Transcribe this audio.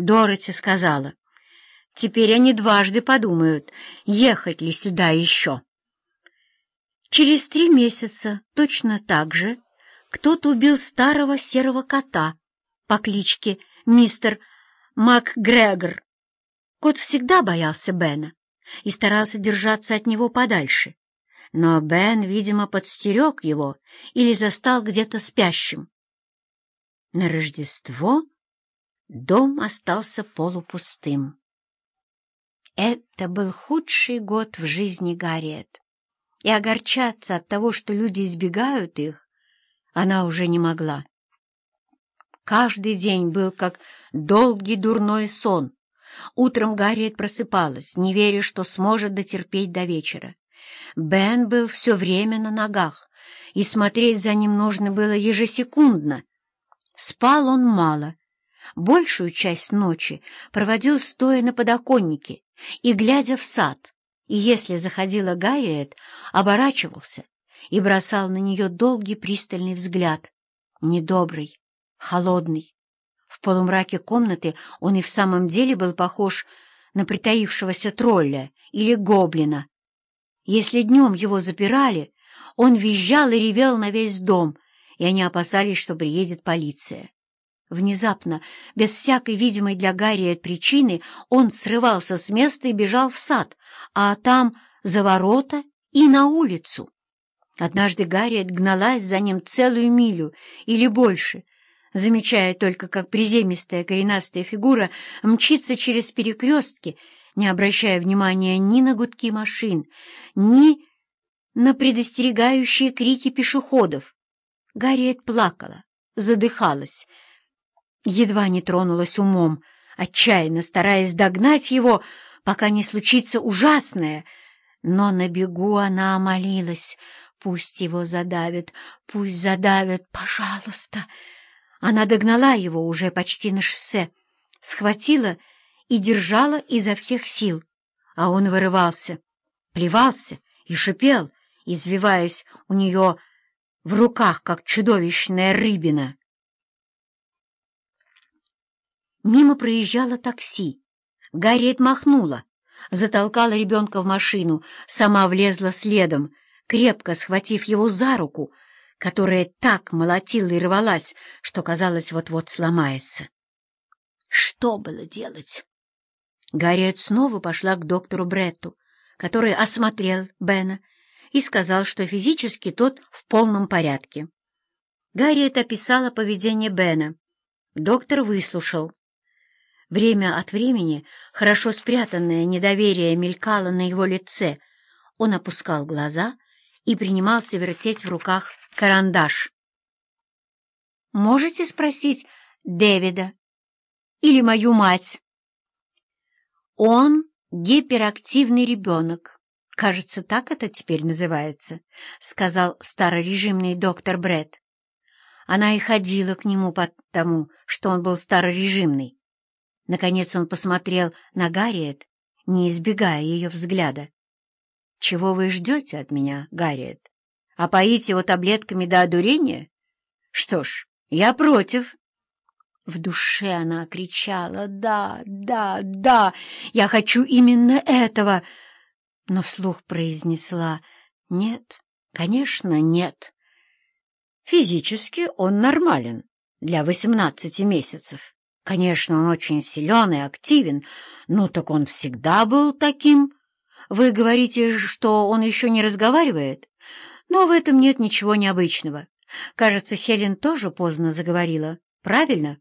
Дороти сказала, «Теперь они дважды подумают, ехать ли сюда еще». Через три месяца точно так же кто-то убил старого серого кота по кличке мистер МакГрегор. Кот всегда боялся Бена и старался держаться от него подальше. Но Бен, видимо, подстерег его или застал где-то спящим. На Рождество дом остался полупустым. Это был худший год в жизни Гарриет, и огорчаться от того, что люди избегают их, она уже не могла. Каждый день был как долгий дурной сон. Утром Гарриет просыпалась, не веря, что сможет дотерпеть до вечера. Бен был все время на ногах, и смотреть за ним нужно было ежесекундно. Спал он мало. Большую часть ночи проводил стоя на подоконнике и глядя в сад, и если заходила Гарриет, оборачивался и бросал на нее долгий пристальный взгляд, недобрый, холодный. В полумраке комнаты он и в самом деле был похож на притаившегося тролля или гоблина. Если днем его запирали, он визжал и ревел на весь дом — и они опасались, что приедет полиция. Внезапно, без всякой видимой для Гарри причины, он срывался с места и бежал в сад, а там за ворота и на улицу. Однажды Гарриет гналась за ним целую милю или больше, замечая только, как приземистая коренастая фигура мчится через перекрестки, не обращая внимания ни на гудки машин, ни на предостерегающие крики пешеходов. Гарриет плакала, задыхалась, едва не тронулась умом, отчаянно стараясь догнать его, пока не случится ужасное. Но на бегу она молилась. «Пусть его задавят, пусть задавят, пожалуйста!» Она догнала его уже почти на шоссе, схватила и держала изо всех сил, а он вырывался, плевался и шипел, извиваясь у нее в руках, как чудовищная рыбина. Мимо проезжало такси. Гарриет махнула, затолкала ребенка в машину, сама влезла следом, крепко схватив его за руку, которая так молотила и рвалась, что, казалось, вот-вот сломается. Что было делать? Гарриет снова пошла к доктору Бретту, который осмотрел Бена и сказал, что физически тот в полном порядке. Гарриет описала поведение Бена. Доктор выслушал. Время от времени хорошо спрятанное недоверие мелькало на его лице. Он опускал глаза и принимался вертеть в руках карандаш. «Можете спросить Дэвида или мою мать?» «Он гиперактивный ребенок. «Кажется, так это теперь называется», — сказал старорежимный доктор Бред. Она и ходила к нему потому, что он был старорежимный. Наконец он посмотрел на Гарриет, не избегая ее взгляда. «Чего вы ждете от меня, Гарриет? А поить его таблетками до одурения? Что ж, я против». В душе она кричала «Да, да, да, я хочу именно этого!» но вслух произнесла «Нет, конечно, нет». Физически он нормален для восемнадцати месяцев. Конечно, он очень силен и активен, но так он всегда был таким. Вы говорите, что он еще не разговаривает? Но в этом нет ничего необычного. Кажется, Хелен тоже поздно заговорила. Правильно?